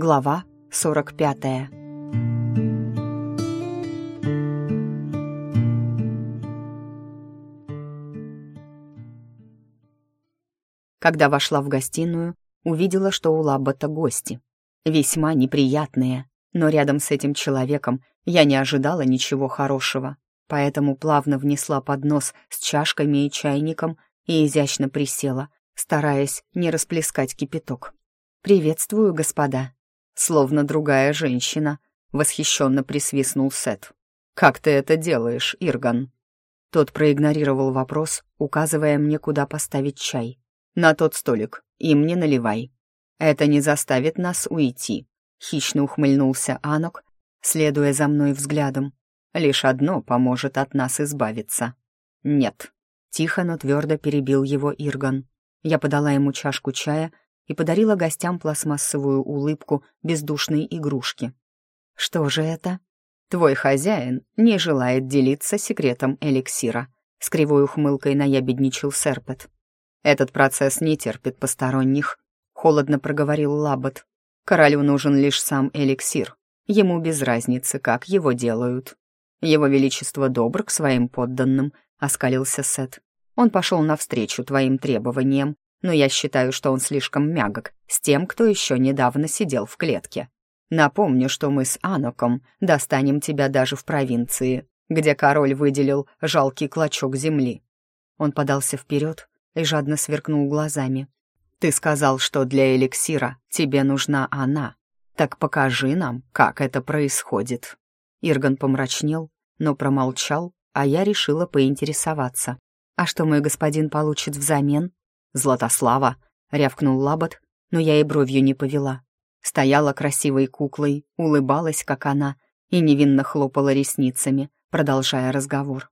Глава 45 Когда вошла в гостиную, увидела, что у Лаббата гости. Весьма неприятные, но рядом с этим человеком я не ожидала ничего хорошего, поэтому плавно внесла поднос с чашками и чайником и изящно присела, стараясь не расплескать кипяток. «Приветствую, господа», словно другая женщина», — восхищенно присвистнул Сет. «Как ты это делаешь, Ирган?» Тот проигнорировал вопрос, указывая мне, куда поставить чай. «На тот столик, им не наливай. Это не заставит нас уйти», — хищно ухмыльнулся Анок, следуя за мной взглядом. «Лишь одно поможет от нас избавиться». «Нет», — тихо, но твердо перебил его Ирган. Я подала ему чашку чая и подарила гостям пластмассовую улыбку бездушной игрушки. «Что же это?» «Твой хозяин не желает делиться секретом эликсира», — с кривой ухмылкой наябедничал Серпет. «Этот процесс не терпит посторонних», — холодно проговорил Лабот. «Королю нужен лишь сам эликсир. Ему без разницы, как его делают». «Его Величество добр к своим подданным», — оскалился Сет. «Он пошел навстречу твоим требованиям но я считаю, что он слишком мягок с тем, кто еще недавно сидел в клетке. Напомню, что мы с Аноком достанем тебя даже в провинции, где король выделил жалкий клочок земли». Он подался вперед и жадно сверкнул глазами. «Ты сказал, что для эликсира тебе нужна она. Так покажи нам, как это происходит». Ирган помрачнел, но промолчал, а я решила поинтересоваться. «А что мой господин получит взамен?» «Златослава!» — рявкнул Лабот, но я и бровью не повела. Стояла красивой куклой, улыбалась, как она, и невинно хлопала ресницами, продолжая разговор.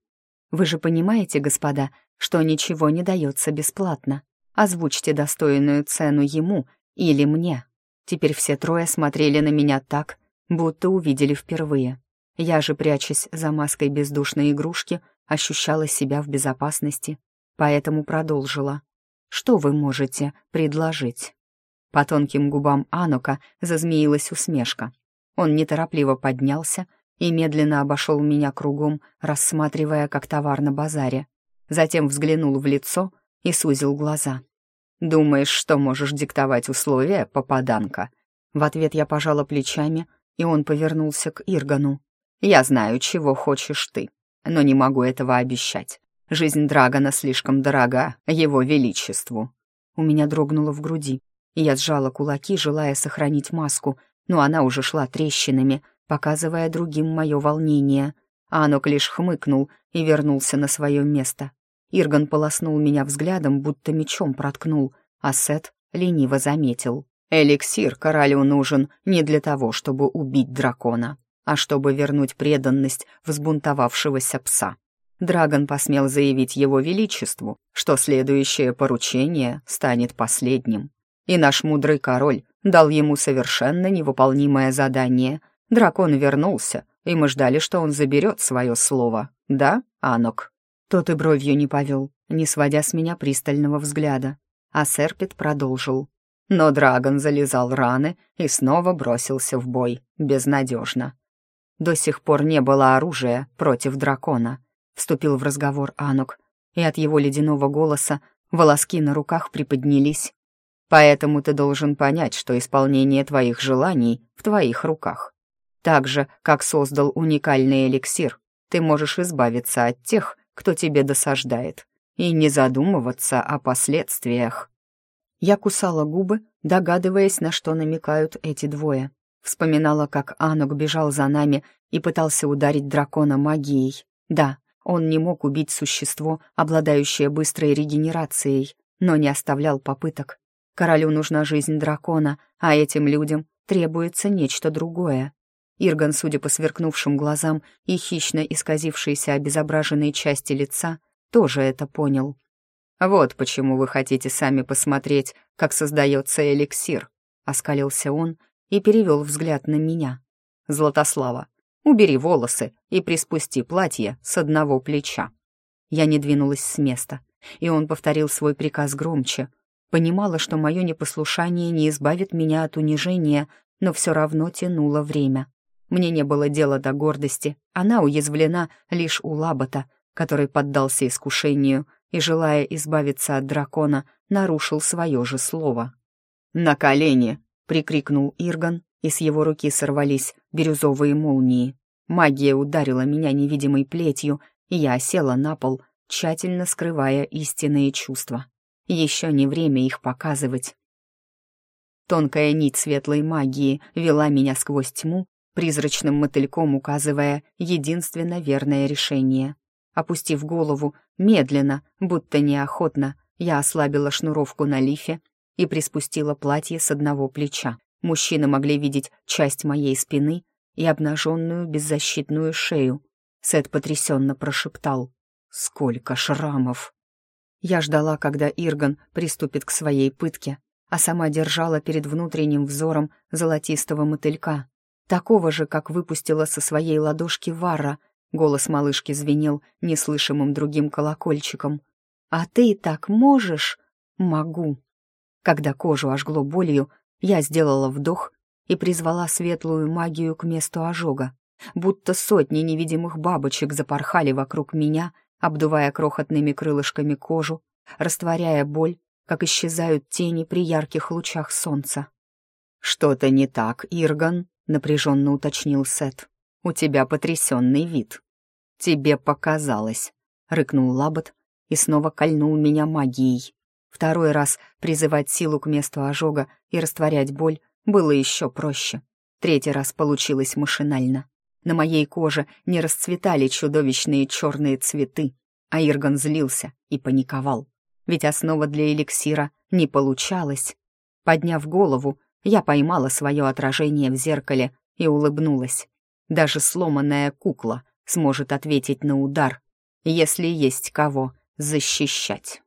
«Вы же понимаете, господа, что ничего не дается бесплатно. Озвучьте достойную цену ему или мне». Теперь все трое смотрели на меня так, будто увидели впервые. Я же, прячась за маской бездушной игрушки, ощущала себя в безопасности, поэтому продолжила. Что вы можете предложить?» По тонким губам Анука зазмеилась усмешка. Он неторопливо поднялся и медленно обошел меня кругом, рассматривая как товар на базаре. Затем взглянул в лицо и сузил глаза. «Думаешь, что можешь диктовать условия, попаданка?» В ответ я пожала плечами, и он повернулся к Иргану. «Я знаю, чего хочешь ты, но не могу этого обещать. Жизнь Драгона слишком дорога его величеству. У меня дрогнуло в груди, и я сжала кулаки, желая сохранить маску, но она уже шла трещинами, показывая другим мое волнение. Анок лишь хмыкнул и вернулся на свое место. Ирган полоснул меня взглядом, будто мечом проткнул, а Сет лениво заметил. «Эликсир королю нужен не для того, чтобы убить дракона, а чтобы вернуть преданность взбунтовавшегося пса. Драгон посмел заявить его величеству, что следующее поручение станет последним. И наш мудрый король дал ему совершенно невыполнимое задание. Дракон вернулся, и мы ждали, что он заберет свое слово. Да, Анок?» Тот и бровью не повел, не сводя с меня пристального взгляда. А Серпит продолжил. Но Драгон залезал раны и снова бросился в бой, безнадежно. До сих пор не было оружия против дракона — вступил в разговор Анук, и от его ледяного голоса волоски на руках приподнялись. «Поэтому ты должен понять, что исполнение твоих желаний в твоих руках. Так же, как создал уникальный эликсир, ты можешь избавиться от тех, кто тебе досаждает, и не задумываться о последствиях». Я кусала губы, догадываясь, на что намекают эти двое. Вспоминала, как Анук бежал за нами и пытался ударить дракона магией. Да, он не мог убить существо, обладающее быстрой регенерацией, но не оставлял попыток. Королю нужна жизнь дракона, а этим людям требуется нечто другое. Ирган, судя по сверкнувшим глазам и хищно исказившейся обезображенной части лица, тоже это понял. «Вот почему вы хотите сами посмотреть, как создается эликсир», — оскалился он и перевел взгляд на меня. «Златослава, Убери волосы и приспусти платье с одного плеча». Я не двинулась с места, и он повторил свой приказ громче. Понимала, что мое непослушание не избавит меня от унижения, но все равно тянуло время. Мне не было дела до гордости, она уязвлена лишь у Лабота, который поддался искушению и, желая избавиться от дракона, нарушил свое же слово. «На колени!» — прикрикнул Ирган, и с его руки сорвались бирюзовые молнии. Магия ударила меня невидимой плетью, и я осела на пол, тщательно скрывая истинные чувства. Еще не время их показывать. Тонкая нить светлой магии вела меня сквозь тьму, призрачным мотыльком указывая единственно верное решение. Опустив голову, медленно, будто неохотно, я ослабила шнуровку на лифе и приспустила платье с одного плеча. Мужчины могли видеть часть моей спины и обнаженную беззащитную шею. Сет потрясенно прошептал «Сколько шрамов!» Я ждала, когда Ирган приступит к своей пытке, а сама держала перед внутренним взором золотистого мотылька, такого же, как выпустила со своей ладошки Вара, Голос малышки звенел неслышимым другим колокольчиком. «А ты так можешь?» «Могу». Когда кожу ожгло болью, я сделала вдох и призвала светлую магию к месту ожога. Будто сотни невидимых бабочек запорхали вокруг меня, обдувая крохотными крылышками кожу, растворяя боль, как исчезают тени при ярких лучах солнца. «Что-то не так, Ирган», — напряженно уточнил Сет. «У тебя потрясенный вид». «Тебе показалось», — рыкнул Лабот и снова кольнул меня магией. Второй раз призывать силу к месту ожога и растворять боль было еще проще. Третий раз получилось машинально. На моей коже не расцветали чудовищные черные цветы, а Ирган злился и паниковал. Ведь основа для эликсира не получалась. Подняв голову, я поймала свое отражение в зеркале и улыбнулась. Даже сломанная кукла сможет ответить на удар, если есть кого защищать.